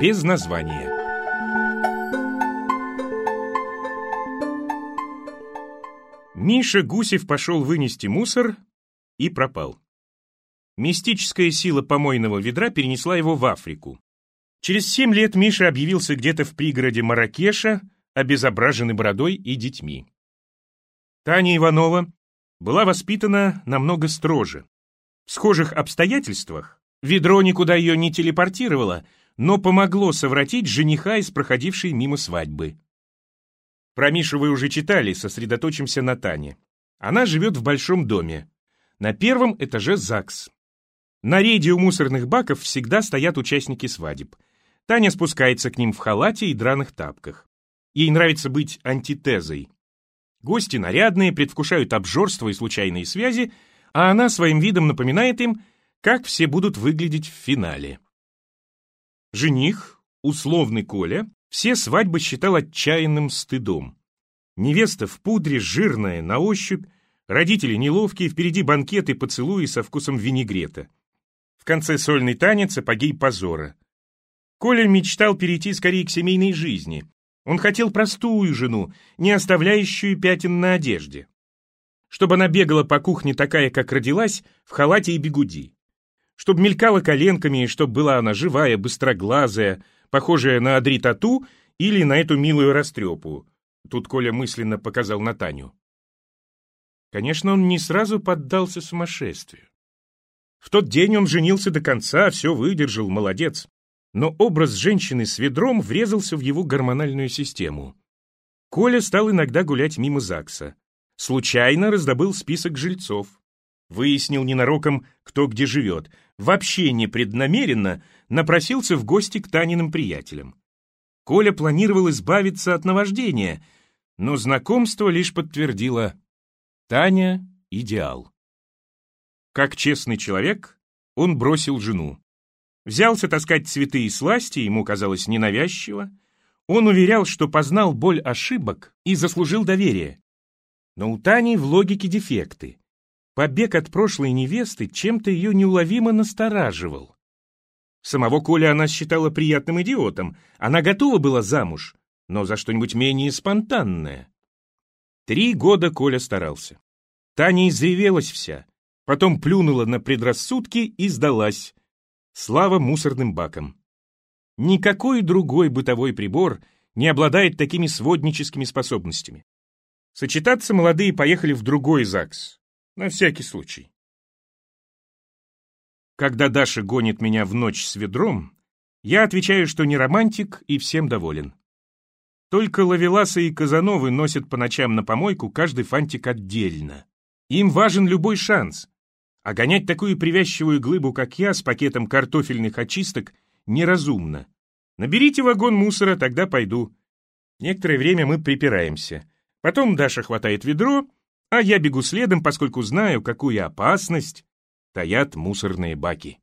Без названия Миша Гусев пошел вынести мусор и пропал. Мистическая сила помойного ведра перенесла его в Африку. Через семь лет Миша объявился где-то в пригороде Маракеша, обезображенный бородой и детьми. Таня Иванова была воспитана намного строже. В схожих обстоятельствах ведро никуда ее не телепортировало, но помогло совратить жениха из проходившей мимо свадьбы. Про Мишу вы уже читали, сосредоточимся на Тане. Она живет в большом доме. На первом этаже ЗАГС. На рейде у мусорных баков всегда стоят участники свадеб. Таня спускается к ним в халате и драных тапках. Ей нравится быть антитезой. Гости нарядные, предвкушают обжорство и случайные связи, а она своим видом напоминает им, как все будут выглядеть в финале. Жених, условный Коля, все свадьбы считал отчаянным стыдом. Невеста в пудре, жирная, на ощупь, родители неловкие, впереди банкеты, поцелуи со вкусом винегрета конце сольный танец апогей позора. Коля мечтал перейти скорее к семейной жизни. Он хотел простую жену, не оставляющую пятен на одежде. Чтобы она бегала по кухне такая, как родилась, в халате и бегуди. Чтобы мелькала коленками, и чтобы была она живая, быстроглазая, похожая на Адри Тату или на эту милую растрепу. Тут Коля мысленно показал на Таню. Конечно, он не сразу поддался сумасшествию. В тот день он женился до конца, все выдержал, молодец. Но образ женщины с ведром врезался в его гормональную систему. Коля стал иногда гулять мимо ЗАГСа. Случайно раздобыл список жильцов. Выяснил ненароком, кто где живет. Вообще непреднамеренно напросился в гости к Таниным приятелям. Коля планировал избавиться от наваждения, но знакомство лишь подтвердило. Таня — идеал. Как честный человек, он бросил жену. Взялся таскать цветы и сласти, ему казалось ненавязчиво. Он уверял, что познал боль ошибок и заслужил доверие. Но у Тани в логике дефекты. Побег от прошлой невесты чем-то ее неуловимо настораживал. Самого Коля она считала приятным идиотом. Она готова была замуж, но за что-нибудь менее спонтанное. Три года Коля старался. Таня изревелась вся. Потом плюнула на предрассудки и сдалась. Слава мусорным бакам. Никакой другой бытовой прибор не обладает такими сводническими способностями. Сочетаться молодые поехали в другой ЗАГС. На всякий случай. Когда Даша гонит меня в ночь с ведром, я отвечаю, что не романтик и всем доволен. Только Лавеласа и Казановы носят по ночам на помойку каждый фантик отдельно. Им важен любой шанс. А гонять такую привязчивую глыбу, как я, с пакетом картофельных очисток, неразумно. Наберите вагон мусора, тогда пойду. Некоторое время мы припираемся. Потом Даша хватает ведро, а я бегу следом, поскольку знаю, какую опасность таят мусорные баки.